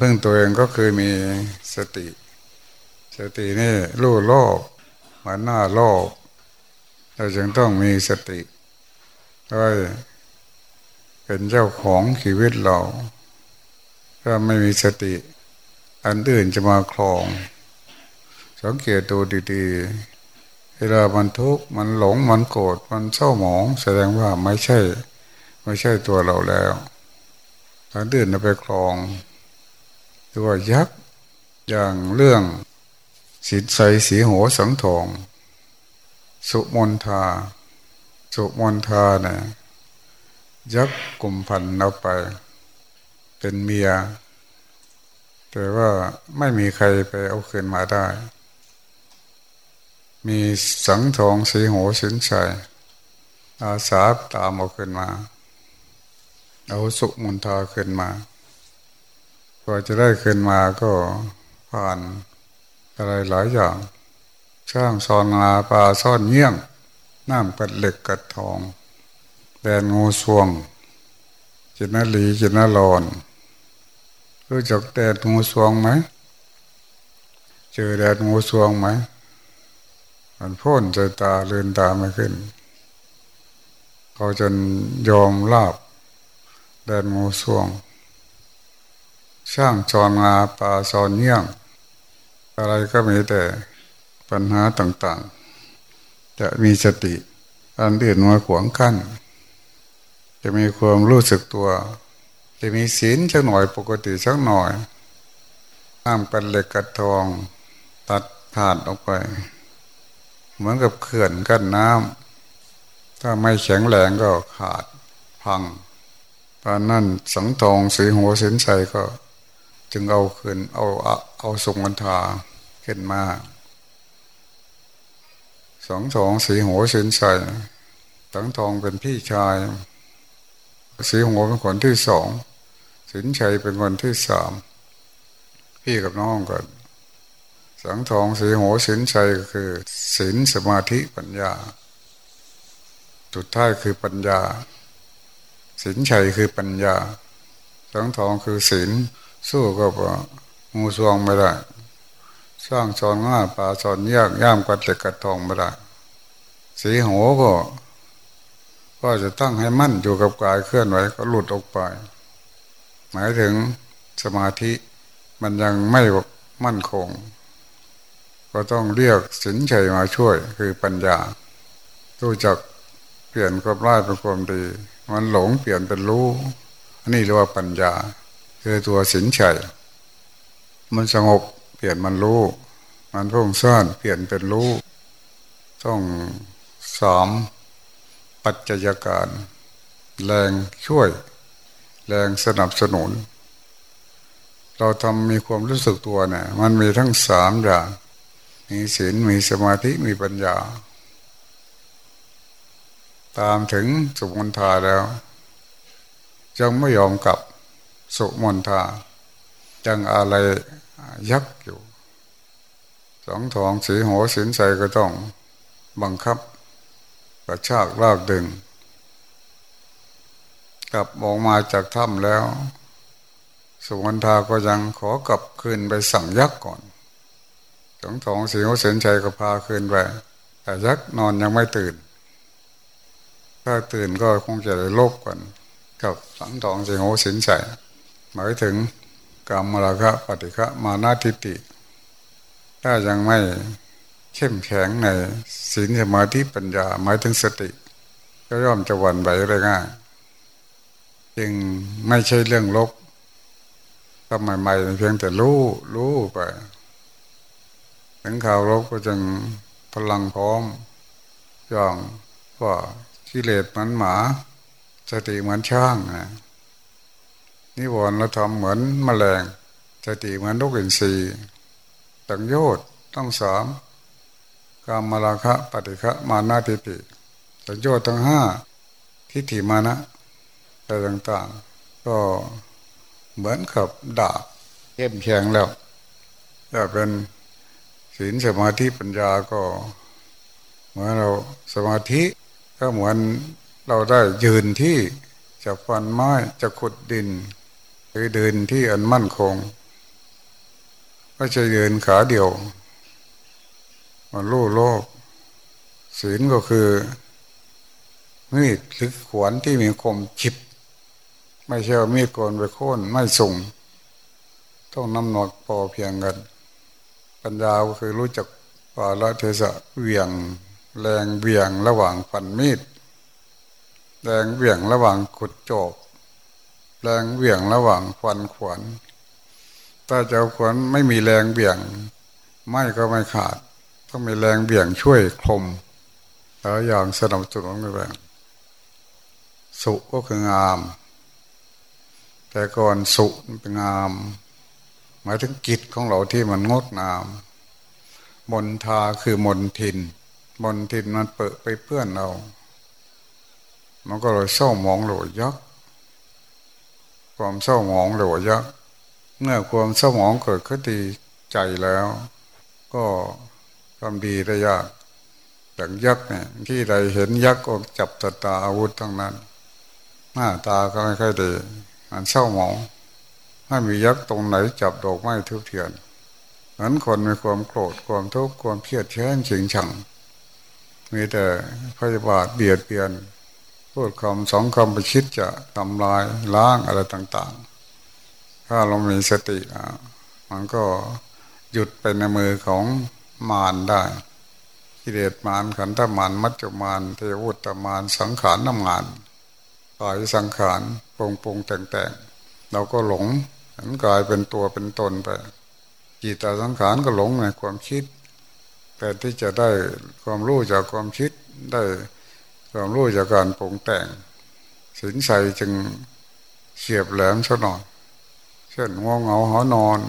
พึ่งตัวเองก็คือมีสติ สตินี่รู้โลกมือนหน้าโลก เราจึงต้องมีสติด้วยเป็นเจ้าของชีวิตเรา ถ้าไม่มีสติ อันอื่นจะมาคลอง สังเกตดูดีๆเวลามันทุกข์มันหลงมันโกรธมันเศร้าหมอง แสดงว่าไม่ใช่ ไม่ใช่ตัวเราแล้วอันอื่นจะไปคลอง ตัวยักษ์อย่างเรื่องสินใสสีโหสังทองสุมนทา สุมนทาเนี่ยยักษ์กลุ่มพันเอาไป เป็นเมีย แต่ว่าไม่มีใครไปเอาคืนมาได้ มีสังทองสีโหสินชัยอาสาตามเอาคืนมา เอาสุมนทาคืนมา พอจะได้คืนมาก็ผ่านอะไรหลายอย่างช่างซอนงาปลาซ่อนเยี่ยงน้ำกัดเหล็กกัดทองแดนงูสวง จินาลีจินาลอนรู้จักแดนงูสวงไหมเจอแดนงูสวงไหมมันพ่นใจตาเลือนตาไม่ขึ้น เขาจนยอมลาบแดนงูสวง ช่างจอนงาปลาซอนเยี่ยง อะไรก็มีแต่ปัญหาต่างๆ จะมีสติอันเด่นมาขวางขั้น จะมีความรู้สึกตัว จะมีศีลสักหน่อยปกติสักหน่อยห้ามกันเหล็กกัดทอง ตัดขาดออกไป เหมือนกับเขื่อนกั้นน้ำถ้าไม่แข็งแรงก็ขาดพังตอนนั้นสังทองสีหัวสินใสก็ จึงเอาขึ้น เอาเอาสงมันทาขึ้นมาสองทองสีหัวสินใสสังทองเป็นพี่ชาย สีหัวเป็นคนที่สองสินชัยเป็นคนที่สามพี่กับน้องกันสังทองสีหัวสินชัยก็คือศีลสมาธิปัญญา จุดท้ายคือปัญญาสินชัยคือปัญญาสังทองคือศีล สู้กับงูสวงไม่ได้ สร้างชอนง่าป่าชอนยากย่ามกัดเหล็กกัดทองไม่ได้ สีหัวก็ ก็จะตั้งให้มั่นอยู่กับกายเคลื่อนไหวก็หลุดออกไป หมายถึงสมาธิมันยังไม่มั่นคง ก็ต้องเรียกสินชัยมาช่วยคือปัญญารู้จักเปลี่ยนความร้ายเป็นความดี มันหลงเปลี่ยนเป็นรู้ อันนี้เรียกว่าปัญญา คือตัวสินชัยมันสงบเปลี่ยนมันรู้ มันพุ่งซ่านเปลี่ยนเป็นรู้ ต้องสามปัจจัยการ แรงช่วย แรงสนับสนุน เราทำมีความรู้สึกตัวเนี่ยมันมีทั้งสามอย่าง มีศีลมีสมาธิมีปัญญา ตามถึงสุมนทาแล้วยังไม่ยอมกลับ สุมนทายังอะไรยักอยู่สองทองสีหัวสินใจก็ต้องบังคับกระชากลากดึง กลับออกมาจากถ้ำแล้ว สุวรรณทาก็ยังขอกลับคืนไปสั่งยักษ์ก่อนสองทองสีหัวเสนชัยก็พาคืนไปแต่ยักษ์นอนยังไม่ตื่น ถ้าตื่นก็คงจะได้ลบกัน กับสังทองสีหัวเสนชัย หมายถึงกรรมราคะปฏิฆะมานาทิติ ถ้ายังไม่เข้มแข็งในศีลสมาธิปัญญาหมายถึงสติ ก็ย่อมจะหวั่นไหวได้ง่ายจึงไม่ใช่เรื่องลบทำใหม่ๆเพียงแต่รู้รู้ไป ถึงข่าวลบก็จึงพลังพร้อมย่างว่ากิเลสเหมือนหมา สติเหมือนช้างนะ นิวรณ์เราทำเหมือนมแมลงสติเหมือนนกอินทรีย์ตังโยชน์ต้องสามกามมาราคะ ปฏิฆะมานาทิฏฐิสัญญาทั้งห้าทิฏฐิมานะอะไรต่างๆ ก็เหมือนกับดาบเข้มแข็งแล้วถ้าเป็นศีลสมาธิปัญญาก็เหมือนเราสมาธิก็เหมือนเราได้ยืนที่จะฟันไม้จะขุดดิน หรือเดินที่อันมั่นคงไม่ใช่เดินขาเดียวมันรู้โลก ศีลก็คือมีดหรือขวานที่มีคมฉิบ ไม่ใช่มีดโกนไปโค่นไม่ส่ง ต้องน้ำหนักพอเพียงกัน ปัญญาก็คือรู้จักปาละเทศะเวียง แรงเวียงระหว่างฟันมีด แรงเวียงระหว่างขุดจบ แรงเวียงระหว่างฟันขวนถ้าเจ้าขวนไม่มีแรงเบี่ยง ไม่ก็ไม่ขาด ต้องมีแรงเบี่ยงช่วยคมแล้วอย่างสนับสนุนกันไปสุก็คืองาม แต่ก่อนสุเป็นงาม หมายถึงกิจของเราที่มันงดงาม มนทาคือมนทิน มนทินมันเปิดไปเพื่อนเรา มันก็เลยเศร้าหมองหลยักษ ความเศร้าหมองหลวยักเมื่อความเศร้าหมองเกิดขึ้นดีใจแล้ว ก็ทำดีได้ยากอย่างยักษ์เนี่ยที่ใดเห็นยักษ์ก็จับตาตาอาวุธทั้งนั้น หน้าตาก็ไม่ค่อยดีมันเศร้าหมองถ้ามียักษ์ตรงไหนจับดอกไม้ทุกเทียนนั้นคนมีความโกรธความทุกข์ความเพียดแค้นชิงชังมีแต่พยาบาทเบียดเบียน พูดคำสองคำไปคิดจะทำลายล้างอะไรต่าง ๆ ถ้าเรามีสติมันก็หยุดไปในมือของมารได้กิเลสมารขันธมารมัจจุมารเทวุตมารสังขารน้ำงานกายสังขารปรุงปรงแต่งแต่งเราก็หลงหันกลายเป็นตัวเป็นตนไปจิตตสังขารก็หลงในความคิด แต่ที่จะได้ความรู้จากความคิดได้ ความรู้จากการปรุงแต่งสินใสจึงเฉียบแหลมซะหน่อยเช่นง่วงเหงาหอนอน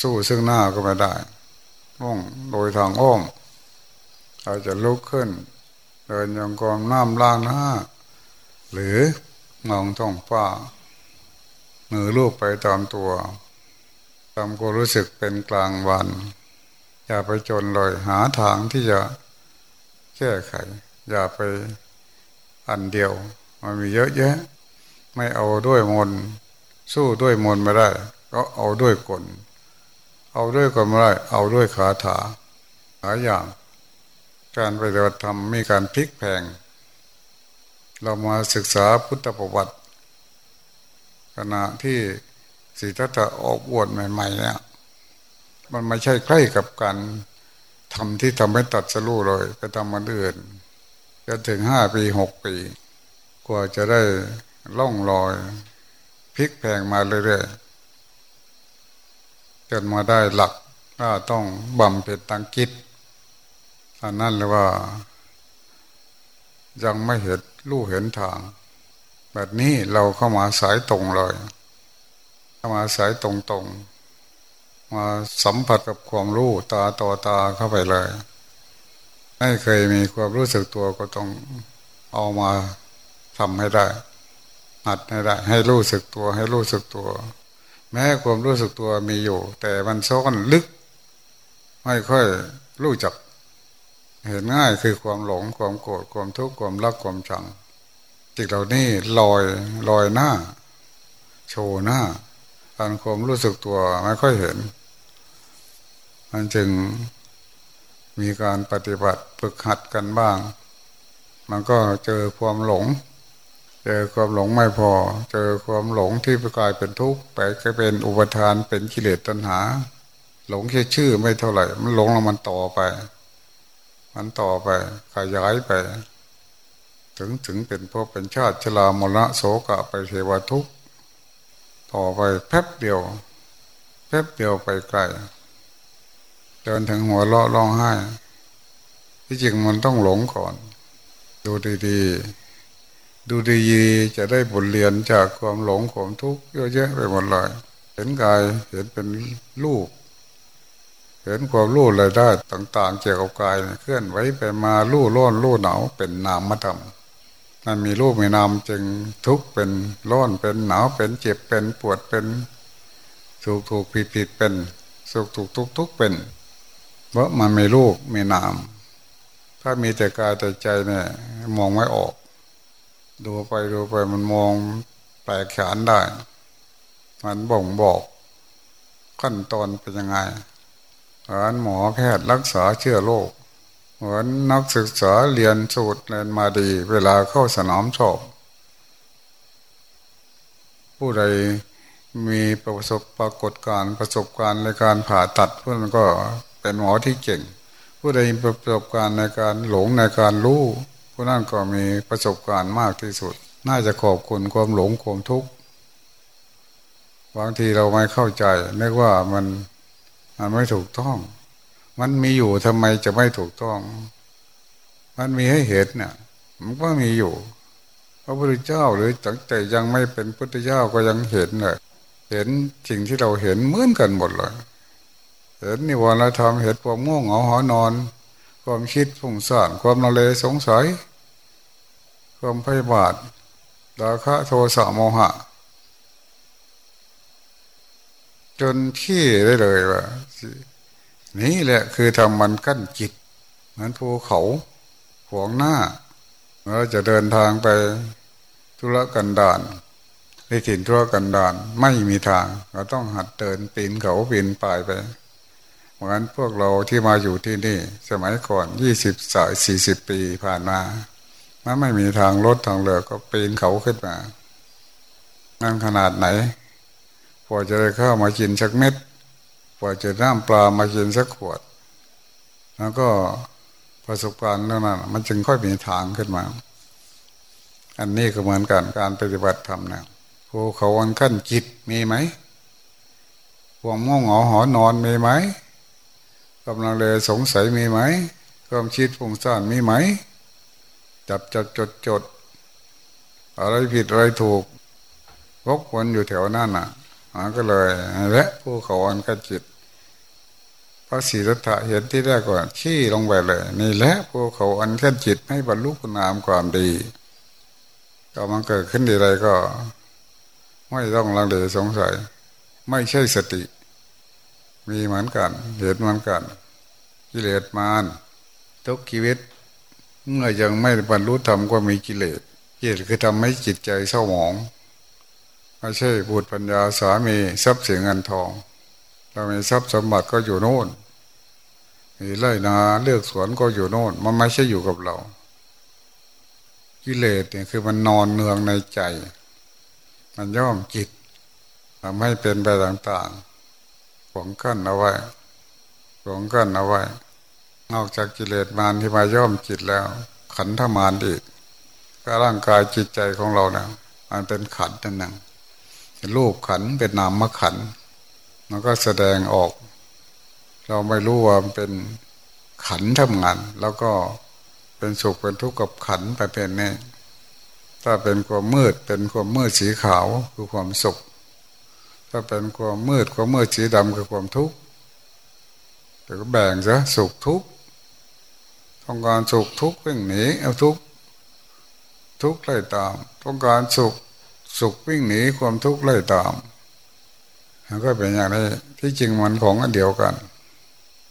สู้ซึ่งหน้าก็ไม่ได้ง่วงโดยทางอ้อมอาจจะลุกขึ้น เดินยังกรมน้ำล่างหน้า หรือมองท้องฟ้ามือลูกไปตามตัวทำก็รู้สึกเป็นกลางวัน อย่าไปจนเลยหาทางที่จะแก้ไข อย่าไปอันเดียว มันมีเยอะแยะ ไม่เอาด้วยมนสู้ด้วยมนไม่ได้ ก็เอาด้วยกลเอาด้วยกลไม่ได้ เอาด้วยขาถาหลายอย่าง การปฏิบัติธรรมมีการพลิกแพง เรามาศึกษาพุทธประวัติ ขณะที่สีทัตถะออกบวชใหม่ๆเนี่ยมันไม่ใช่ใกล้กับการทำที่ทำให้ตัดสรู้เลยไปทำมันอื่น จะถึงห้าปีหกปี กว่าจะได้ล่องลอยพลิกแพงมาเรื่อยๆจนมาได้หลักว่าต้องบำเพ็ญตังกิจอันนั้นเลยว่า ยังไม่เห็นรู้เห็นทาง แบบนี้เราเข้ามาสายตรงเลย เข้ามาสายตรงตรงมาสัมผัสกับความรู้ตาต่อตาเข้าไปเลย ไม่เคยมีความรู้สึกตัวก็ต้องเอามาทำให้ได้หัดให้ได้ ให้รู้สึกตัวให้รู้สึกตัว แม้ความรู้สึกตัวมีอยู่ แต่มันซ่อนลึก ไม่ค่อยรู้จัก เห็นง่ายคือความหลงความโกรธความทุกข์ความรักความชังจิตเหล่านี้ลอยลอยหน้า โชว์หน้าการความรู้สึกตัวไม่ค่อยเห็น มันจึง มีการปฏิบัติฝึกหัดกันบ้าง มันก็เจอความหลง เจอความหลงไม่พอ เจอความหลงที่กลายเป็นทุกข์ไปก็เป็นอุปทานเป็นกิเลสตัณหา หลงแค่ชื่อไม่เท่าไหร่ มันหลงแล้วมันต่อไป มันต่อไปขยายไป ถึงถึงเป็นพวกเป็นชาติชรามรณะโสกะไปเทวทุกข์ต่อไปแป๊บเดียวแป๊บเดียวไปไกล เดินถึงหัวเราะร้องไห้ ที่จริงมันต้องหลงก่อน ดูดีๆ ดูดีๆ จะได้บทเรียนจากความหลงความทุกข์เยอะแยะไปหมดเลย เห็นกายเห็นเป็นรูป เห็นความรู้รายได้ต่าง ๆ เกี่ยวกับกาย เคลื่อนไหวไปมาลู่ร้อนลู่หนาวเป็นนามธรรมมันมีรูปมีนามจึงทุกข์เป็นร้อนเป็นหนาวเป็นเจ็บเป็นปวดเป็นถูกถูกผิดผิดเป็นสุขถูกทุกทุกเป็น เพราะมันมีรูปมีนาม ถ้ามีแต่กายแต่ใจเนี่ย มองไม่ออก ดูไปดูไปมันมองแปลกฉานได้ มันบ่งบอก ขั้นตอนเป็นยังไงเหมือนหมอแพทย์รักษาเชื้อโรคเหมือนนักศึกษาเรียนสูตรเรียนมาดี เวลาเข้าสนามสอบผู้ใดมีประสบปรากฏการประสบการณ์ในการผ่าตัดเพื่อนก็ เป็นหมอที่เก่ง ผู้ใดมีประสบการณ์ในการหลงในการรู้ผู้นั้นก็มีประสบการณ์มากที่สุด น่าจะขอบคุณความหลงความทุกข์บางทีเราไม่เข้าใจนึกว่ามันมันไม่ถูกต้อง มันมีอยู่ทำไมจะไม่ถูกต้อง มันมีให้เห็นเนี่ยมันก็มีอยู่พระพุทธเจ้าหรือตั้งแต่ยังไม่เป็นพุทธเจ้าก็ยังเห็นเลยเห็นสิ่งที่เราเห็นเหมือนกันหมดเลย เห็นนิวรณธรรมเห็นความง่วงเหงาหอนอน ความคิดฟุ้งซ่านความละเลสงสัย ความพยาบาทดาคะโทสะโมหะ จนที่ได้เลยว่านี่แหละคือทำมันกั้นจิตเหมือนภูเขาขวงหน้าเราจะเดินทางไปธุรกันดารในถิ่นธุรกันดารไม่มีทาง เราต้องหัดเดินปีนเขาปีนป่ายไป เหมือนพวกเราที่มาอยู่ที่นี่ สมัยก่อนยี่สิบสายสี่สิบปีผ่านมามันไม่มีทางรถทางเรือก็ปีนเขาขึ้นมานั่นขนาดไหน พอจะได้ข้าวมากินสักเม็ด พอจะน้ำปลามากินสักขวด แล้วก็ประสบการณ์เท่านั้นมันจึงค่อยมีทางขึ้นมา อันนี้ก็เหมือนกันการปฏิบัติธรรมนะภูเขาอันขั้นจิตมีไหมความง่วงเหงาหอนอนมีไหม กำลังเลยสงสัยมีไหมความคิดฟุ้งซ่านมีไหม จับจับจดจด อะไรผิดอะไรถูกวกวนอยู่แถวนั้นอะมันก็เลยและภูเขาอันขั้นจิตพระศรีรัตะเห็นที่แรกก่อนขี้ลงไปเลย นี่แหละภูเขาอันขั้นจิตให้บรรลุคุณงามความดีก็มันเกิดขึ้นดีไรก็ ไม่ต้องลังเลสงสัย ไม่ใช่สติ มีเหมือนกันเห็นเหมือนกันกิเลสมารทุกชีวิต เมื่อยังไม่บรรลุธรรมก็มีกิเลสกิเลสคือทำให้จิตใจเศร้าหมองไม่ใช่บุตรปัญญาสามีทรัพย์สินเงินทองเรามีทรัพย์สมบัติก็อยู่โน่นมีไร่นาเลือกสวนก็อยู่โน่น มันไม่ใช่อยู่กับเรา กิเลสเนี่ยคือมันนอนเนืองในใจ มันย่อมจิตทำให้เป็นไปต่างๆ ขวงกั้นเอาไว้ขวงกั้นเอาไว้นอกจากกิเลสมารที่มาย่อมจิตแล้ว ขันธมารอีกก็ร่างกายจิตใจของเราเนี่ยมันเป็นขันนั่นเองรูปขันเป็นนามขันมันก็แสดงออก เราไม่รู้ว่าเป็นขันทำงาน แล้วก็เป็นสุขเป็นทุกข์กับขันไปเป็นนี่ถ้าเป็นความมืดเป็นความมืดสีขาวคือความสุข ถ้าเป็นความมืดความมืดสีดำคือความทุกข์แต่ก็แบ่งซะสุขทุกข์ต้องการสุขทุกข์วิ่งหนีเอาทุกข์ทุกข์ไล่ตาม ต้องการสุขสุขวิ่งหนีความทุกข์ไล่ตามมันก็เป็นอย่างนี้ที่จริงมันของอันเดียวกัน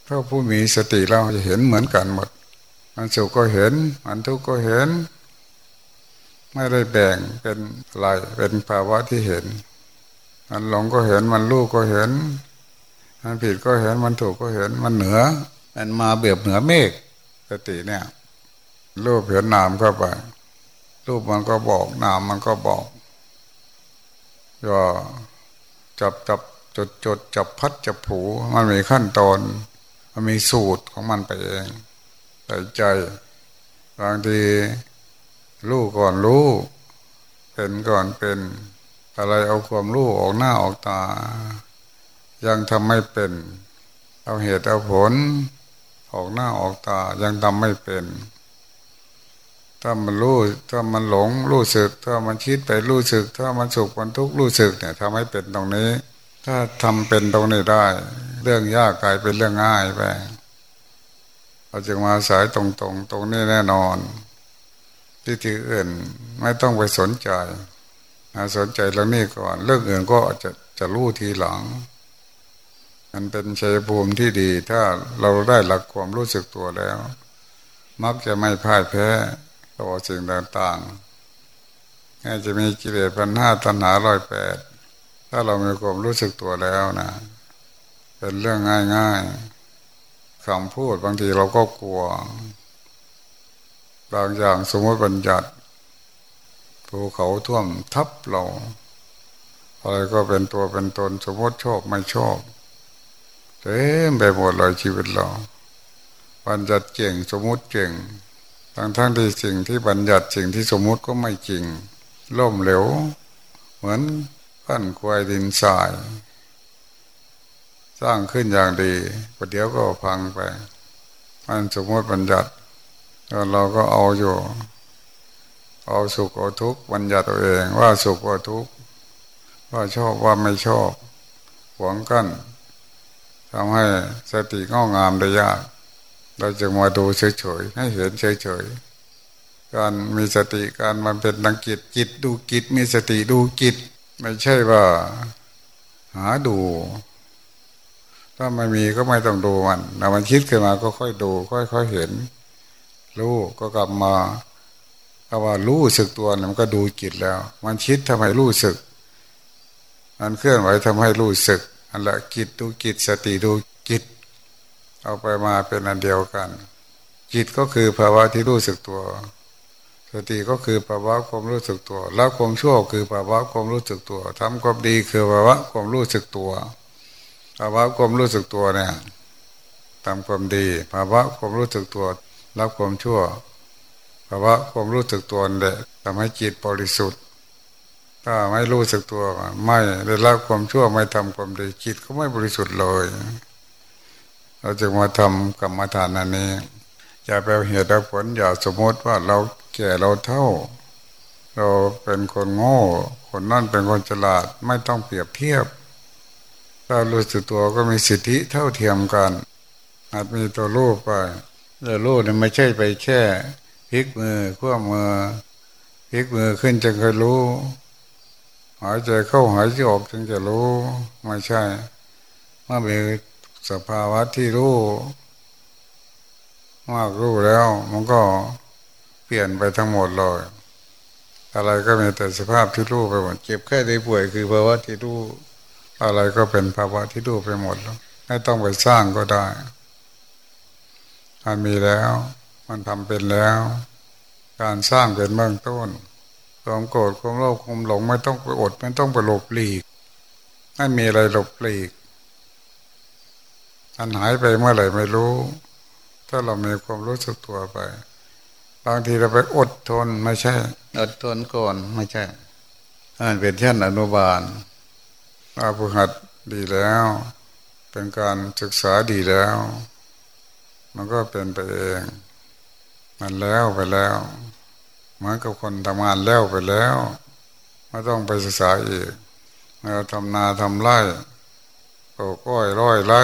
ถ้าผู้มีสติเราจะเห็นเหมือนกันหมดมันสุขก็เห็นมันทุกข์ก็เห็น ไม่ได้แบ่งเป็นอะไรเป็นภาวะที่เห็น มันหลงก็เห็นมันรู้ก็เห็น มันผิดก็เห็นมันถูกก็เห็นมันเหนือ มันมาเบียบเหนือเมฆสติเนี่ย รูปเห็นนามเข้าไป รูปมันก็บอกนามมันก็บอกก็จับจับจดจดจับพัดจับผูมันมีขั้นตอน มันมีสูตรของมันไปเองใส่ใจบางทีรู้ก่อนรู้เป็นก่อนเป็น อะไรเอาความรู้ออกหน้าออกตา ยังทำไม่เป็น เอาเหตุเอาผล ออกหน้าออกตา ยังทำไม่เป็น ถ้ามันรู้ถ้ามันหลงรู้สึก ถ้ามันคิดไปรู้สึก ถ้ามันสุขมันทุกข์รู้สึกเนี่ยทำให้เป็นตรงนี้ ถ้าทำเป็นตรงนี้ได้ เรื่องยากกลายเป็นเรื่องง่ายไปเราจึงมาสายตรงๆตตรงนี้แน่นอนที่ที่อื่นไม่ต้องไปสนใจ สนใจเรื่องนี้ก่อน เรื่องอื่นก็จะจะรู้ทีหลัง มันเป็นชัยภูมิที่ดี ถ้าเราได้หลักความรู้สึกตัวแล้ว มักจะไม่พ่ายแพ้ต่อสิ่งต่างๆแค่จะมีกิเลสพันห้าตัณหาร้อยแปดถ้าเรามีความรู้สึกตัวแล้วนะเป็นเรื่องง่ายๆคำพูดบางทีเราก็กลัวบางอย่างสมมติบัญญัติ ภูเขาท่วมทับเราอะไรก็เป็นตัวเป็นตนสมมติชอบไม่ชอบเต็มไปหมดเลยชีวิตเรา บัญญัติเก่งสมมติเก่งทั้งทั้งที่สิ่งที่บัญญัติสิ่งที่สมมติก็ไม่จริงล่มเหลวเหมือนปั้นควายดินทราย สร้างขึ้นอย่างดีประเดี๋ยวก็พังไปมันสมมติบัญญัติแล้วเราก็เอาอยู่ เอาสุขเอาทุกข์บัญญัติตัวเองว่าสุขว่าทุกข์ว่าชอบว่าไม่ชอบหวงกันทำให้สติงอกงามได้ยาก เราจะมาดูเฉยๆให้เห็นเฉยๆการมีสติการมันเป็นนังกิจจิตดูกิจมีสติดูกิจ ไม่ใช่ว่า หาดู ถ้าไม่มีก็ไม่ต้องดูมันแต่มันคิดขึ้นมาก็ค่อยดู ค่อยๆเห็นรู้ก็กลับมา ถ้าว่ารู้สึกตัวมันก็ดูจิตแล้ว มันคิดทำให้รู้สึก มันเคลื่อนไหวทำให้รู้สึก อันละกิจดูกิจสติดูกิจเอาไปมาเป็นอันเดียวกัน จิตก็คือภาวะที่รู้สึกตัว สติก็คือภาวะความรู้สึกตัว แล้วความชั่วคือภาวะความรู้สึกตัวทำความดีคือภาวะความรู้สึกตัว ภาวะความรู้สึกตัวเนี่ยทำความดี ภาวะความรู้สึกตัว รับความชั่ว ภาวะความรู้สึกตัวเนี่ยทำให้จิตบริสุทธิ์ ถ้าไม่รู้สึกตัวไม่ได้รับความชั่วไม่ทำความดีจิตก็ไม่บริสุทธิ์เลย เราจะมาทำกรรมฐานอันนี้ อย่าไปเหตุผลอย่าสมมติว่าเราแก่เราเท่า เราเป็นคนโง่ คนนั่นเป็นคนฉลาดไม่ต้องเปรียบเทียบถ้ารู้สึกตัวก็มีสิทธิเท่าเทียมกัน อาจมีตัวรูปไปแต่รูปนี่ยไม่ใช่ไปแค่ พลิกมือขั้วมือพลิกมือขึ้นจึงเคยรู้ หายใจเข้าหายใจออกจึงจะรู้ ไม่ใช่เมื่อมีสภาวะที่รู้มากรู้แล้ว มันก็เปลี่ยนไปทั้งหมดเลยอะไรก็มีแต่สภาพที่รู้ไปหมดเจ็บแค่ได้ป่วยคือภาวะที่รู้อะไรก็เป็นภาวะที่รู้ไปหมดแล้วไม่ต้องไปสร้างก็ได้มันมีแล้ว มันทำเป็นแล้ว การสร้างเป็นเบื้องต้นความโกรธความโลภความหลงไม่ต้องไปอดไม่ต้องไปหลบหลีกไม่มีอะไรหลบหลีกอันหายไปเมื่อไหร่ไม่รู้ ถ้าเรามีความรู้สึกตัวไป บางทีเราไปอดทนไม่ใช่ อดทนก่อนไม่ใช่อันเป็นเช่นอนุบาลอาภุหัดดีแล้ว เป็นการศึกษาดีแล้ว มันก็เป็นไปเอง มันแล้วไปแล้วเหมือนกับคนทำงานแล้วไปแล้วไม่ต้องไปศึกษาอีกเราทำนาทำไร่ปลูกอ้อยร้อยไร่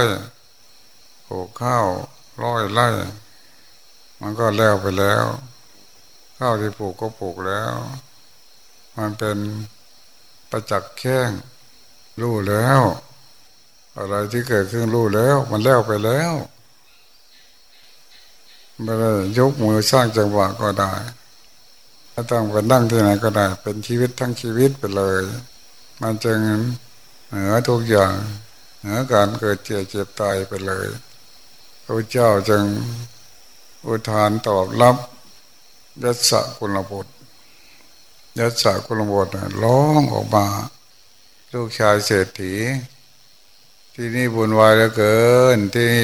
ปลูกข้าวร้อยไร่มันก็แล้วไปแล้ว ข้าวที่ปลูกก็ปลูกแล้ว มันเป็นประจักษ์แข้งรู้แล้ว อะไรที่เกิดขึ้นรู้แล้ว มันแล้วไปแล้ว ไม่ได้ยกมือสร้างจังหวะก็ได้ถ้าต้องไปนั่งที่ไหนก็ได้ เป็นชีวิตทั้งชีวิตไปเลย มันจึงเหนือทุกอย่างเหนือการเกิดเจ็บเจ็บตายไปเลยพระเจ้าจึงอุทานตอบรับยัสะกุลบุตรยัสะกุลบุตรร้องออกมา ลูกชายเศรษฐี ที่นี่บุญวายเหลือเกินที่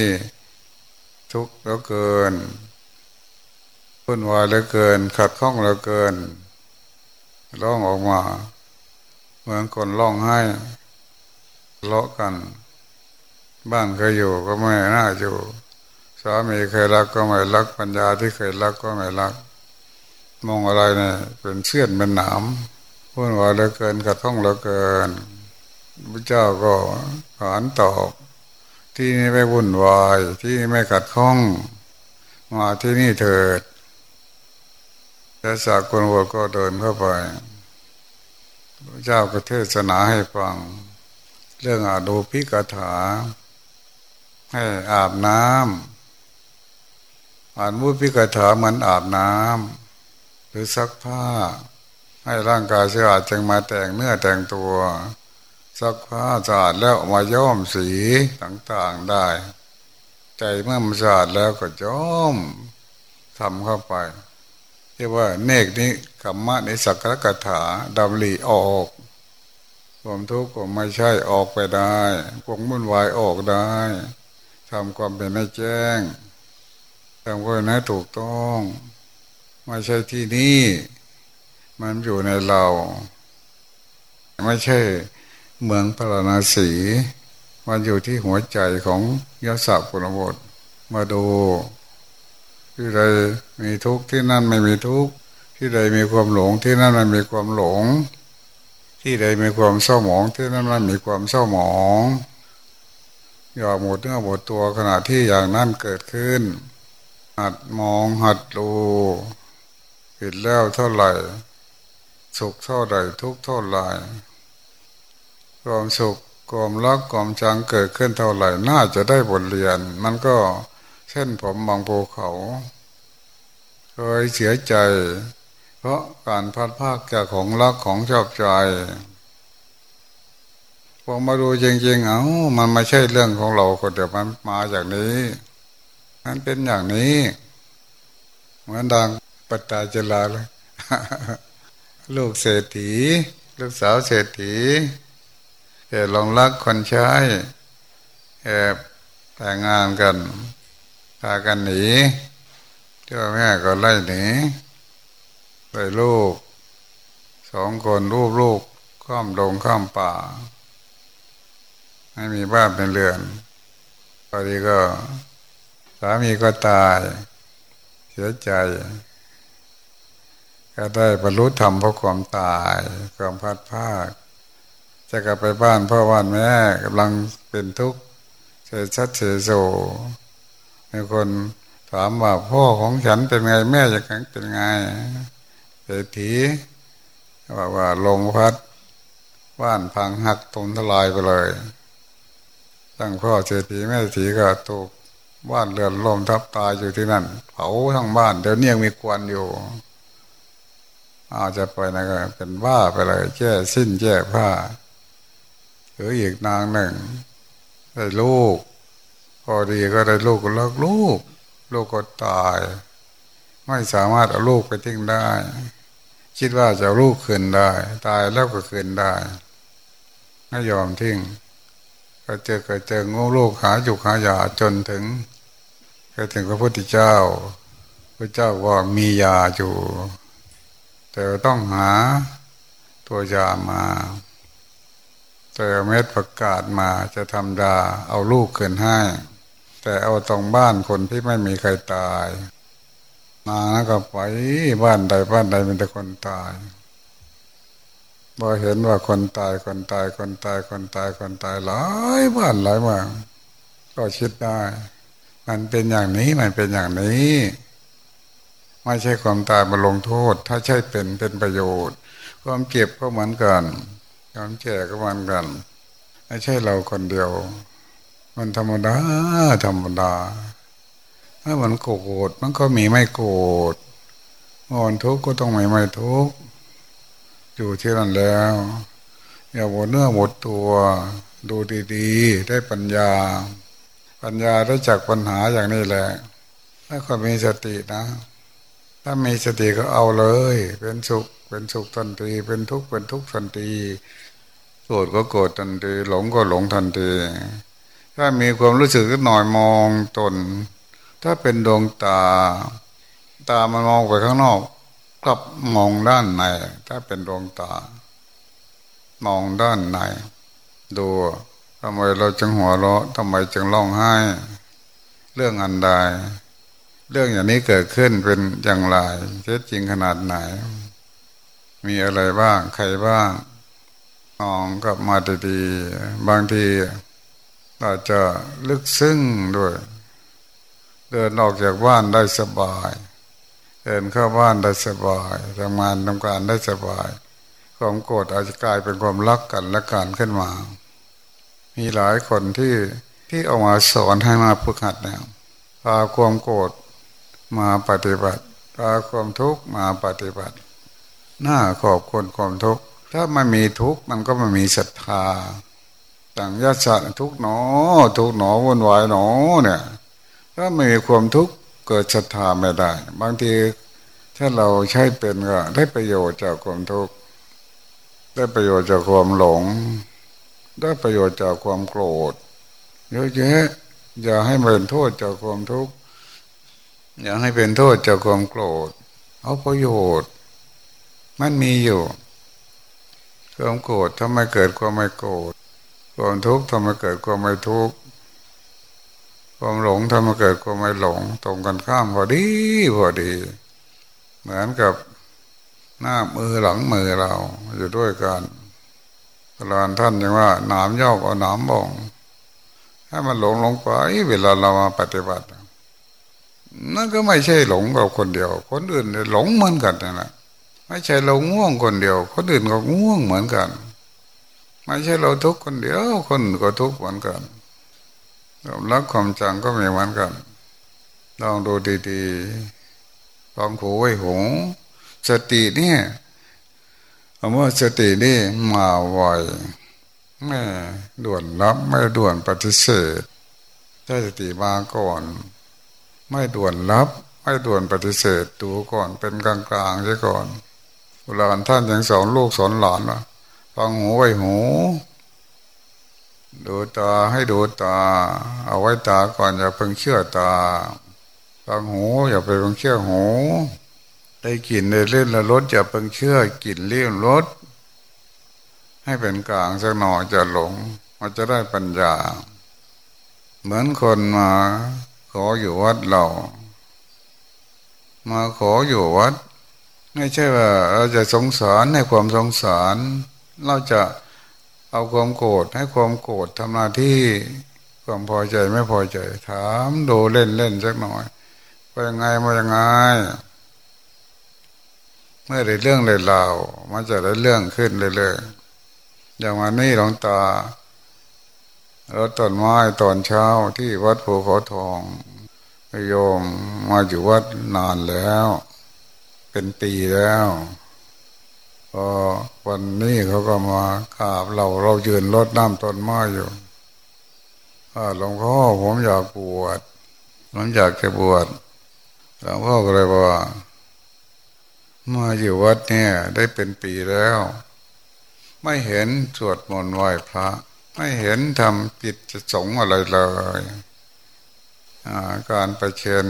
ทุกข์เหลือเกิน บุญวายเหลือเกิน ขัดข้องเหลือเกินร้องออกมาเหมือนคนร้องไห้เลาะกัน บ้านเคยอยู่ก็ไม่น่าอยู่สามีเคยรักก็ไม่รักปัญญาที่เคยรักก็ไม่รัก มองอะไรเนี่ยเป็นเชื่อนเป็นหนามพูดว่าเหลือเกินกระท่องเหลือเกินพระเจ้าก็ขานตอบที่นี่ไม่วุ่นวายที่นี่ไม่ขัดข้อง มาที่นี่เถิด แต่สากลวัวก็เดินเข้าไปพระเจ้าก็เทศนาให้ฟัง เรื่องอาดูพิกถา ให้อาบน้ำอ่านมุพิกถามันอาบน้ำหรือซักผ้า ให้ร่างกายสะอาดจึงมาแต่งเนื้อแต่งตัวซักผ้าสะอาดแล้วมาย้อมสีต่างๆได้ ใจเมื่อมันสะอาดแล้วก็ย้อมทำเข้าไป ที่ว่าเนกนี้ขมมะในสักรกถาดำลีออกความทุกข์ก็ไม่ใช่ออกไปได้วงมุ่นวายออกได้ทำความเป็นให้แจ้งทำความให้ถูกต้องไม่ใช่ที่นี่ มันอยู่ในเรา ไม่ใช่เมืองพระนาสี มันอยู่ที่หัวใจของยศปุณบทมาดู ที่ใดมีทุกข์ที่นั่นไม่มีทุกข์ที่ใดมีความหลงที่นั่นมันมีความหลง ที่ใดมีความเศร้าหมอง ที่นั่นมันมีความเศร้าหมองอย่าหมดเนื้อหมดตัวขณะที่อย่างนั้นเกิดขึ้น หัดมองหัดดูผิดแล้วเท่าไหร่ สุขเท่าไหร่ทุกเท่าไหร่ความสุขความรักความจังเกิดขึ้นเท่าไหร่ น่าจะได้บทเรียน มันก็ เช่นผมบางภูเขา เคยเสียใจ เพราะการพัดภาคจากของรักของชอบใจพอมาดูจริงๆ เอา้ามันไม่ใช่เรื่องของเราคนเดียวมันมาจากนี้ มันเป็นอย่างนี้ เหมือนดังปัตตาจลาเลยลูกเศรษฐี ลูกสาวเศรษฐีแอบลองรักคนใช้แอบแต่งงานกัน พากันหนีเจ้าแม่ก็ไล่หนีไปลูกสองคนรูปลูกข้ามดงข้ามป่า ไม่มีบ้านเป็นเรือนพอดีก็สามีก็ตาย เสียใจ ก็ได้บรรลุธรรมเพราะความตายความพัดพาดจะกลับไปบ้านพ่อบ้านแม่กำลังเป็นทุกข์เสียชัดเสียโซ มีคนถามว่าพ่อของฉันเป็นไงแม่จะแข็งเป็นไงเศรษฐีว่าว่าลงพัดบ้านพังหักตมทลายไปเลยตั้งพ่อเศรษฐีแม่เศรษฐีก็ถูกบ้านเรือนลมทับตายอยู่ที่นั่น เผาทั้งบ้านเดี๋ยวนี้ยังมีควันอยู่อาจจะไปนะก็เป็นว่าไปเลยแก้สิ้นแก้ผ้าหรืออีกนางหนึ่งได้ลูก พอดีก็ได้ลูกก็เลิกลูก ลูกก็ตาย ไม่สามารถเอาลูกไปทิ้งได้ คิดว่าจะลูกคืนได้ ตายแล้วก็คืนได้ไม่ยอมทิ้งก็เจอก็เจองูลูกหาจุกหายาจนถึงก็ถึงพระพุทธเจ้า พระเจ้าว่ามียาอยู่ แต่ต้องหาตัวยามาแต่เม็ดประกาศมาจะทำดาเอาลูกเกินให้ แต่เอาตรงบ้านคนที่ไม่มีใครตายมาแล้วก็ไปบ้านใดบ้านใดเป็นแต่คนตายพอเห็นว่าคนตายคนตายคนตายคนตายคนตายหลายบ้านหลายเมืองก็คิดได้ มันเป็นอย่างนี้มันเป็นอย่างนี้ ไม่ใช่ความตายมาลงโทษ ถ้าใช่เป็นเป็นประโยชน์ ความเก็บก็เหมือนกันความแก่ก็เหมือนกัน ไม่ใช่เราคนเดียว มันธรรมดาธรรมดา ถ้ามันโกรธมันก็มีไม่โกรธมอนทุกข์ก็ต้องไม่ไม่ทุกข์อยู่ที่นั่นแล้ว อย่าหมดเนื้อหมดตัว ดูดีๆ ได้ปัญญา ปัญญาได้จากปัญหาอย่างนี้แหละ ถ้าคนมีสตินะ ถ้ามีสติก็เอาเลย เป็นสุข เป็นสุขทันทีเป็นทุกข์เป็นทุกข์ทันทีโกรธก็โกรธทันทีหลงก็หลงทันที ถ้ามีความรู้สึกก็หน่อยมองตน ถ้าเป็นดวงตา ตามันมองไปข้างนอกกลับมองด้านใน ถ้าเป็นดวงตา มองด้านใน ดูทำไมเราจึงหัวเราะทำไมจึงร้องไห้ เรื่องอันใดเรื่องอย่างนี้เกิดขึ้นเป็นอย่างไรเท็จจริงขนาดไหน มีอะไรบ้าง ใครบ้างมองกลับมาดีๆบางที อาจจะลึกซึ้งด้วย เดินออกจากบ้านได้สบาย เดินเข้าบ้านได้สบายทำงานทำการได้สบาย ความโกรธอาจจะกลายเป็นความรักกันและการขึ้นมา มีหลายคนที่ที่เอามาสอนให้มาฝึกหัดเนี่ยพาความโกรธมาปฏิบัติพาความทุกข์มาปฏิบัติ หน้าขอบคนความทุกข์ถ้ามันมีทุกข์มันก็ไม่มีศรัทธา ต่างญาติสัตว์ทุกหนอ ทุกหนอวุ่นวายหนอเนี่ยถ้าไม่มีความทุกข์เกิดศรัทธาไม่ได้ บางทีถ้าเราใช้เป็นก็ได้ประโยชน์จากความทุกข์ได้ประโยชน์จากความหลง ได้ประโยชน์จากความโกรธเยอะแยะอย่าให้เป็นโทษจากความทุกข์อย่าให้เป็นโทษจากความโกรธ เอาประโยชน์ มันมีอยู่ความโกรธทำไมเกิดความไม่โกรธ ความทุกข์ทำไมเกิดความไม่ทุกข์ความหลงทำไมเกิดความไม่หลง ตรงกันข้ามพอดีพอดี เหมือนกับหน้ามือหลังมือเราอยู่ด้วยกันตลอดท่านยังว่าหนามยอกเอาหนามบ่งให้มันหลงลงไปเวลาเรามาปฏิบัตินั่นก็ไม่ใช่หลงเราคนเดียว คนอื่นหลงเหมือนกันนะไม่ใช่เราง่วงคนเดียว คนอื่นก็ง่วงเหมือนกัน ไม่ใช่เราทุกคนเดียว คนก็ทุกเหมือนกันความรักความจังก็มีเหมือนกันลองดูดีๆลองหูไว้หูสติเนี่ยคำว่าสตินี่มาไวไม่ด่วนรับไม่ด่วนปฏิเสธถ้าสติมาก่อน ไม่ด่วนรับ ไม่ด่วนปฏิเสธดูก่อนเป็นกลางกลางใช่ก่อนเวลาท่านยังสอนลูกสอนหลานว่า ฟังหูไว้หู ดูตาให้ดูตา เอาไว้ตาก่อนอย่าเพิ่งเชื่อตา ฟังหูอย่าไปเพิ่งเชื่อหู ได้กลิ่นได้เล่นล้วรสอย่าเพิ่งเชื่อกลิ่นเลี้ยงรสให้เป็นกลางสักหน่อยจะหลงมันจะได้ปัญญา เหมือนคนมาขออยู่วัดเรา มาขออยู่วัด ไม่ใช่ว่าเราจะสงสารให้ความสงสาร เราจะเอาความโกรธให้ความโกรธทำหน้าที่ความพอใจไม่พอใจ ถามดูเล่นเล่นสักหน่อยว่ายังไงมายังไง เมื่อได้เรื่องเลยเรามันจะได้เรื่องขึ้นเรื่อยๆอย่างวันนี้หลวงตารถต้นไม้ตอนเช้าที่วัดภูเขาทองโยมมาอยู่วัดนานแล้ว เป็นปีแล้ว พอวันนี้เขาก็มากราบเราเรายืนรถน้ำต้นไม้อยู่หลวงพ่อผมอยากบวชผมอยากจะบวชหลวงพ่อก็เลยว่ามาอยู่วัดเนี่ยได้เป็นปีแล้ว ไม่เห็นสวดมนต์ไหว้พระ ไม่เห็นทำจิจสงอะไรเลยการประเชิญ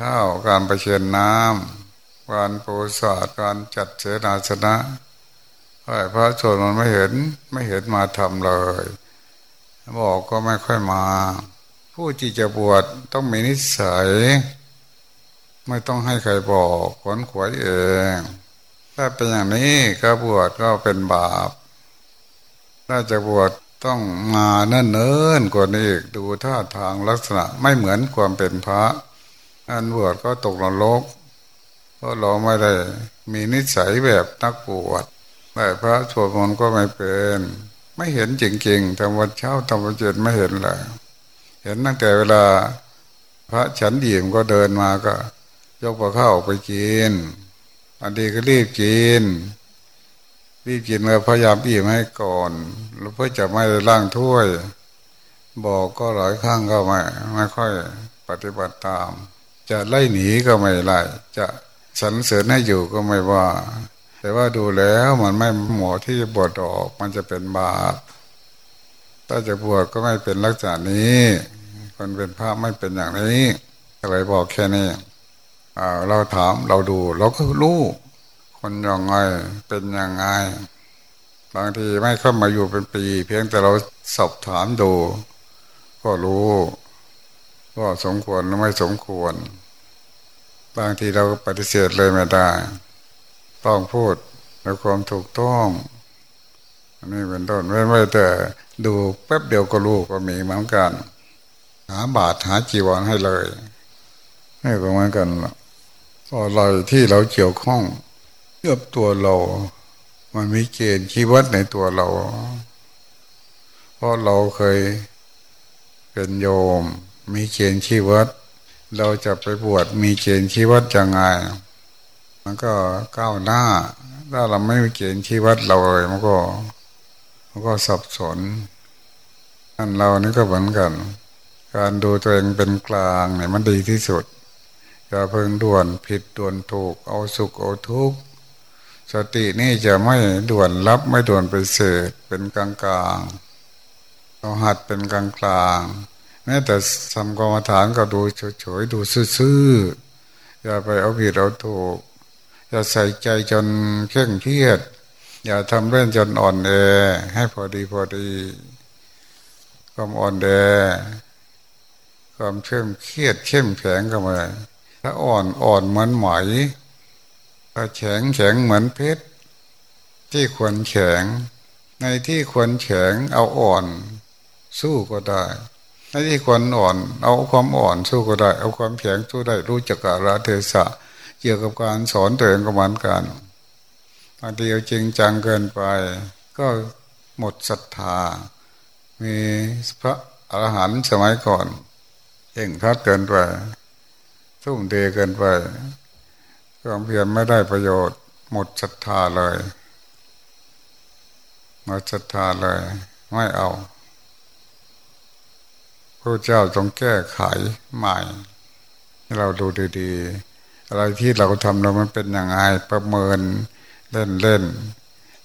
ข้าวการประเชิญน้ำ การโปรศาสการจัดเสนาสนะไหว้พระสวดมันไม่เห็นไม่เห็นมาทำเลย บอกก็ไม่ค่อยมา ผู้ที่จะบวชต้องมีนิสัย ไม่ต้องให้ใครบอกขนขวยเอง ถ้าเป็นอย่างนี้ก็บวชก็เป็นบาป ถ้าจะบวชต้องมาเนิ่นเนินกว่านี้อีกดูท่าทางลักษณะไม่เหมือนความเป็นพระอันบวชก็ตกนรก เพราะเราไม่ได้มีนิสัยแบบนักบวชแต่พระสวดมนต์ก็ไม่เป็น ไม่เห็นจริงๆทำวันเช้าทำวันเย็นไม่เห็นเลยเห็นตั้งแต่เวลาพระฉันดิ่มก็เดินมาก็ ยกปลาข้าวไปกินอันดีก็รีบกิน รีบกินเลยพยายามอิ่มให้ก่อนแล้วเพื่อจะไม่ล่างถ้วย บอกก็หลายข้างก็ไม่ไม่ค่อยปฏิบัติตาม จะไล่หนีก็ไม่ไล่จะ สรรเสริญให้อยู่ก็ไม่ว่า แต่ว่าดูแล้วมันไม่หมอที่จะบวชออก มันจะเป็นบาปถ้าจะบวชก็ไม่เป็นลักษณะนี้คนเป็นพระไม่เป็นอย่างนี้อะไรบอกแค่นี้เราถามเราดูเราก็รู้คนยังไงเป็นยังไงบางทีไม่เข้ามาอยู่เป็นปี เพียงแต่เราสอบถามดู ก็รู้ว่าสมควรหรือไม่สมควร บางทีเราปฏิเสธเลยไม่ได้ ต้องพูดในความถูกต้องอันนี้เป็นต้นไม่ไม่แต่ดูแป๊บเดียวก็รู้ก็มีเหมือนกัน หาบาทหาจีวรให้เลยให้ก็เหมือนกันอะไรที่เราเกี่ยวข้องเกือบตัวเรา มันมีเกณฑ์ชีวิตในตัวเรา เพราะเราเคยเป็นโยม มีเกณฑ์ชีวิต เราจะไปบวชมีเกณฑ์ชีวิตยังไง มันก็ก้าวหน้า ถ้าเราไม่มีเกณฑ์ชีวิตเราเลยมันก็ มันก็สับสนอันเรานี่ก็เหมือนกัน การดูตัวเองเป็นกลางเนี่ยมันดีที่สุดอย่าเพิ่งด่วนผิดด่วนถูก เอาสุขเอาทุกข์สตินี่จะไม่ด่วนรับไม่ด่วนไปเสดเป็นกลางกลางเราหัดเป็นกลางกลาง แม้แต่ทำกรรมฐานก็ดูเฉยๆดูซื่อๆอย่าไปเอาผิดเอาถูก อย่าใส่ใจจนเคร่งเครียด อย่าทำเล่นจนอ่อนแอให้พอดีพอดีความอ่อนแอความเข้มเครียดเข้มแข็งก็มาถ้าอ่อนอ่อนเหมือนไหมถ้าแข็งแข็งเหมือนเพชรที่ควรแข็ง ในที่ควรแข็งเอาอ่อน สู้ก็ได้ ในที่ควรอ่อน เอาความอ่อนสู้ก็ได้ เอาความแข็งสู้ได้ รู้จักกาลเทศะ เกี่ยวกับการสอนตัวเองก็เหมือนกันบางทีเอาจริงจังเกินไป ก็หมดศรัทธา มีพระอรหันต์สมัยก่อนเอ่งทัดเกินไปทุ่มเทเกินไปความเพียรไม่ได้ประโยชน์ หมดศรัทธาเลย หมดศรัทธาเลย ไม่เอา พระเจ้าต้องแก้ไขใหม่ เราดูดีๆ อะไรที่เราทำเรามันเป็นอยังไงประเมินเล่นเล่น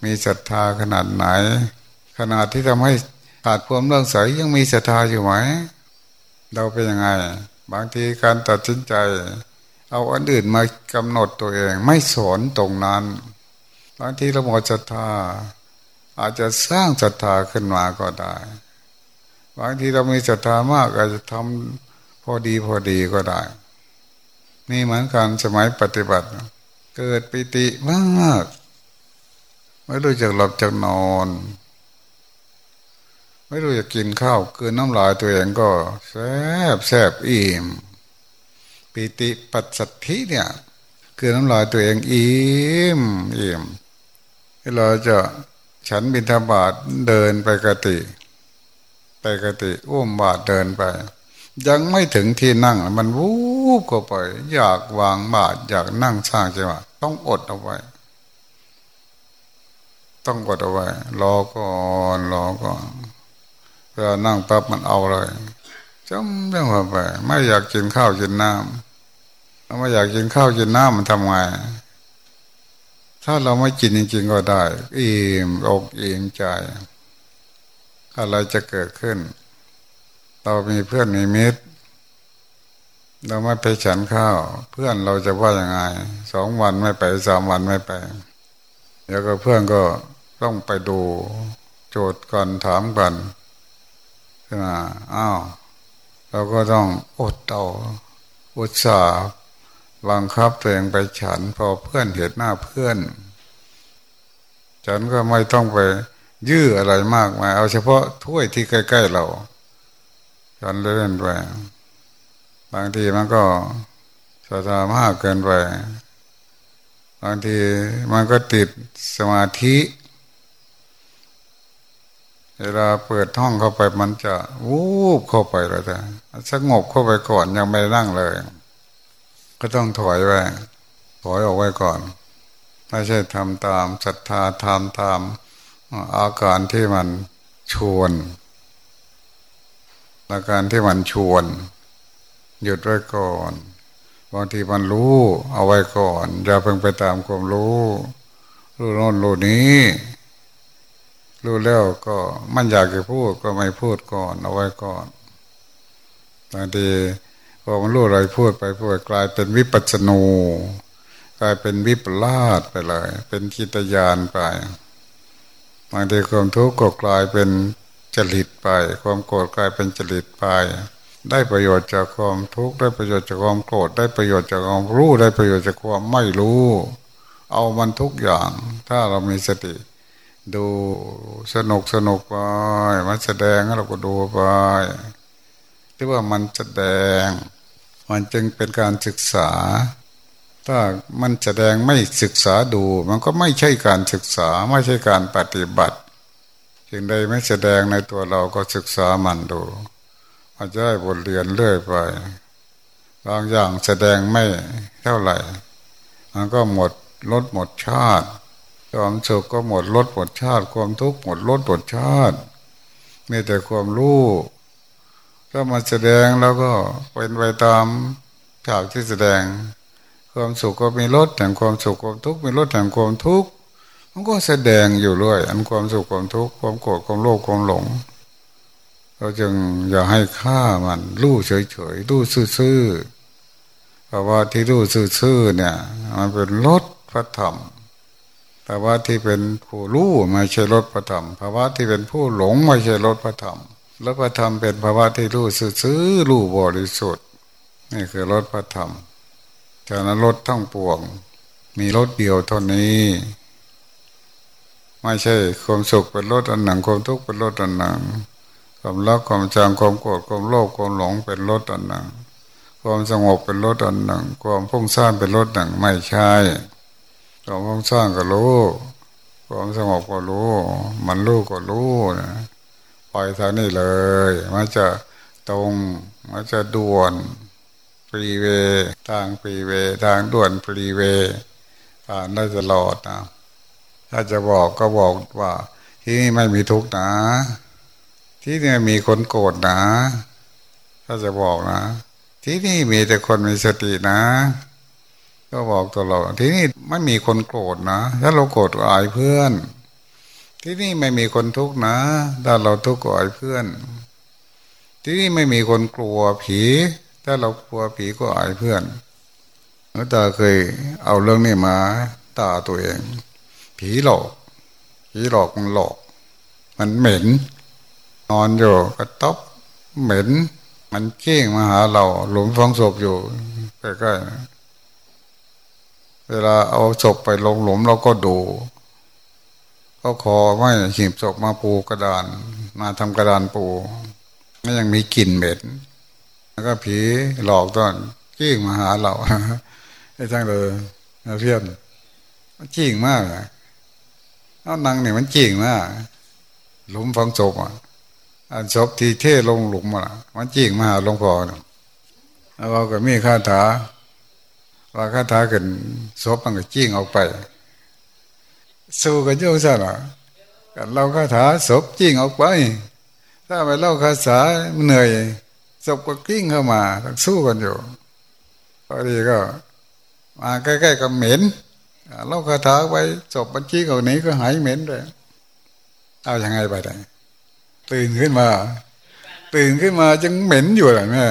มีศรัทธาขนาดไหน ขนาดที่ทำให้ขาดความเรื่องใสยังมีศรัทธาอยู่ไหม เราเป็นยังไง บางทีการตัดสินใจ เอาอันอื่นมากำหนดตัวเอง ไม่สอนตรงนั้น บางทีเราหมดศรัทธาอาจจะสร้างศรัทธาขึ้นมาก็ได้ บางทีเรามีศรัทธามากอาจจะทำพอดีพอดีก็ได้ นี่เหมือนกันสมัยปฏิบัติ เกิดปิติมาก ไม่รู้จักหลับจักนอน ไม่รู้จะกินข้าวคือน้ำลายตัวเองก็แซบแซบอิ่มปิติปัสสัทธิเนี่ยคือน้ำลายตัวเองอิ่มอิ่มเราจะฉันบินทบาทเดินไปกติ ปกติอุ้มบาทเดินไป ยังไม่ถึงที่นั่งมันวูบก็ไป อยากวางบาทอยากนั่งสร้างใช่ไหมต้องอดเอาไว้ ต้องอดเอาไว้รอก่อนรอก่อนเวลานั่งปั๊บมันเอาเลยจำเรื่องไปไม่อยากกินข้าวกินน้ำเราไม่อยากกินข้าวกินน้ำมันทำไงถ้าเราไม่กินจริงๆก็ได้อิ่มอกอิ่มใจ อะไรจะเกิดขึ้น เรามีเพื่อนมีมิตร เราไม่ไปฉันข้าว เพื่อนเราจะว่ายังไงสองวันไม่ไปสามวันไม่ไปเดี๋ยวก็เพื่อนก็ต้องไปดู โจทย์กันถามกันขึ้นมาอ้าวเราก็ต้องอดเอาอุตสาห์บังคับตัวเองไปฉัน พอเพื่อนเห็นหน้าเพื่อน ฉันก็ไม่ต้องไป ยื้ออะไรมากมายเอาเฉพาะถ้วยที่ใกล้ ๆ เราฉันเล่นไปบางทีมันก็สะทามากเกินไปบางทีมันก็ติดสมาธิเวลาเปิดห้องเข้าไปมันจะวูบเข้าไปเลยแต่สงบเข้าไปก่อนยังไม่นั่งเลย ก็ต้องถอยไว้ถอยออกไว้ก่อน ไม่ใช่ทำตามศรัทธาทำตาม อาการที่มันชวนอาการที่มันชวน หยุดไว้ก่อนบางทีมันรู้ เอาไว้ก่อน อย่าเพิ่งไปตามความรู้ รู้โน่นรู้นี้ รู้แล้วก็มันอยากจะพูดก็ไม่พูดก่อน เอาไว้ก่อนบางทีพอมันรู้อะไรพูดไปพูดกลายเป็นวิปัสสนูกลายเป็นวิปลาสไปเลย เป็นกิตยานไปางทีความทุกข์ก็กลายเป็นจริตไป ความโกรธกลายเป็นจริตไป ได้ประโยชน์จากความทุกข์ได้ประโยชน์จากความโกรธได้ประโยชน์จากความรู้ได้ประโยชน์จากความไม่รู้ เอามันทุกอย่าง ถ้าเรามีสติ ดูสนุกสนุกไปมันแสดงเราก็ดูไปที่ว่ามันแสดง มันจึงเป็นการศึกษา ถ้ามันแสดงไม่ศึกษาดู มันก็ไม่ใช่การศึกษาไม่ใช่การปฏิบัติจึงใดไม่แสดงในตัวเราก็ศึกษามันดูอาจจะได้บทเรียนเรื่อยไปบางอย่างแสดงไม่เท่าไหร่ มันก็หมดลดหมดชาติความสุขก็หมดลดหมดชาติ ความทุกข์หมดลดหมดชาติมีแต่ความรู้ถ้ามาแสดงแล้วก็เป็นไปตามฉากที่แสดง ความสุขก็มีลดแต่งความสุขความทุกข์มีลดแต่งความทุกข์มันก็แสดงอยู่ด้วยอันความสุขความทุกข์ความโกรธความโลภความหลง เราจึงอย่าให้ค่ามันรู้เฉยๆรู้ซื่อๆเพราะว่าที่รู้ซื่อๆเนี่ย มันเป็นลดพระธรรมภาวะที่เป็นผู้รู้ไม่ใช่ลดพระธรรมภาวะที่เป็นผู้หลงไม่ใช่ลดพระธรรมลดพระธรรมเป็นภาวะที่รู้ซื่อๆรู้บริสุทธิ์นี่คือลดพระธรรม จากนั้นลดทั้งปวง มีลดเดียวเท่านี้ ไม่ใช่ความสุขเป็นลดอันหนึ่งความทุกข์เป็นลดอันหนึ่งความรักความจางความโกรธความโลภความหลงเป็นลดอันหนึ่งความสงบเป็นลดอันหนึ่งความพุ่งสร้างเป็นลดหนึ่งไม่ใช่ความพุ่งสร้างก็รู้ความสงบก็รู้ มันรู้ก็รู้นะปล่อยทางนี้เลย มันจะตรงมันจะด่วน รีเว ทางฟรีเว ทางด่วนฟรีเวผ่านได้ตลอดนะถ้าจะบอกก็บอกว่า ที่นี่ไม่มีทุกข์นะ ที่นี่มีคนโกรธนะ ถ้าจะบอกนะ ที่นี่มีแต่คนมีสตินะ ก็บอกตลอดที่นี่ไม่มีคนโกรธนะ ถ้าเราโกรธก็อายเพื่อน ที่นี่ไม่มีคนทุกข์นะ ถ้าเราทุกข์ก็อายเพื่อน ที่นี่ไม่มีคนกลัวผี ถ้าเรากลัวผีก็อายเพื่อนแล้วตาเคยเอาเรื่องนี้มาตาตัวเอง ผีหลอก ผีหลอกมันหลอก มันเหม็น นอนอยู่กระต๊อบเหม็น มันเก้งมาหาเรา หลุมฝังศพอยู่ใกล้ๆเวลาเอาศพไปลงหลุมเราก็ดูก็คอไม่หีบศพมาปูกระดาน มาทำกระดานปูก็ยังมีกลิ่นเหม็น ก็ผีหลอกตอนเก้งมาหาเราไอ้ทั้งเลยเพื่อนมันจริงมากเลยเอานังเนี่ยมันจริงนะหลุมฝังศพอะอันศพที่เท่ลงหลุมอะมันจริงมาหาลวงพ่อแล้วเราก็มีคาถาว่าคาถากันศพมันก็จริงออกไป สู้กันโยซะนะกันเราคาถาศพจริงออกไป ถ้าไปเล่าคาถาเหนื่อย ศพก็กิ้งเข้ามาต้องสู้กันอยู่พอดีก็มาใกล้ๆกับเหม็นเราคาถาไว้จบบัญชีเขานี้ก็หายเหม็นเลยเอาอย่างไงไปได้ตื่นขึ้นมา ตื่นขึ้นมาจึงเหม็นอยู่เลยแม่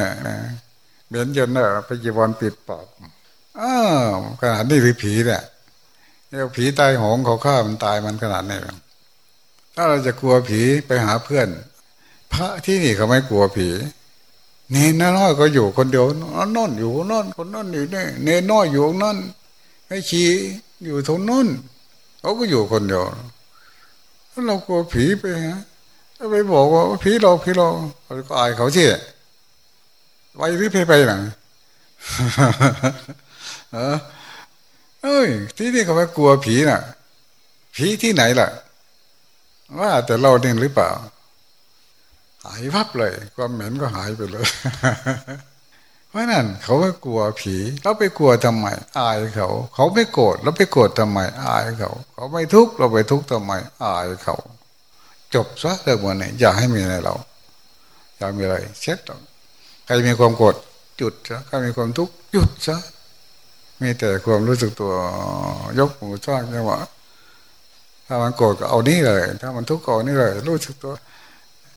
เหม็นจนเนอะไปจีวรปิดปากอ้าวขนาดนี้หรือผีเนี่ยเรียกผีตายหงเขาฆ่ามันตายมันขนาดนี้ถ้าเราจะกลัวผีไปหาเพื่อน พระที่นี่เขาไม่กลัวผี เนน้อยก็อยู่คนเดียวนอนอยู่นอนคนนอนอยู่นี่เนน้อยอยู่นั่นให้ชีอยู่ตรงนู้นเขาก็อยู่คนเดียวเรากลัวผีไปฮะไปบอกว่าผีเราผีเราเราก็อายเขาเชี่ไปหรือไปไปหนังเอ้ย ที่นี่เขาไม่กลัวผีน่ะ ผีที่ไหนล่ะ ว่าแต่เราเนี่ยหรือเปล่า หายวับเลยความเหม็นก็หายไปเลย เพราะนั้นเขาไม่กลัวผีเราไปกลัวทำไม อายเขา เขาไม่โกรธเราไปโกรธทำไม อายเขา เขาไม่ทุกข์เราไปทุกข์ทำไม อายเขา จบซะเรื่องวันนี้อย่าให้มีในเราอย่ามีอะไรเช็ดใครมีความโกรธหยุดซะใครมีความทุกข์หยุดซะมีแต่ความรู้สึกตัวยกมือสร้างจังหวะถ้ามันโกรธก็เอานี่เลย ถ้ามันทุกข์ก็เอานี่เลย รู้สึกตัว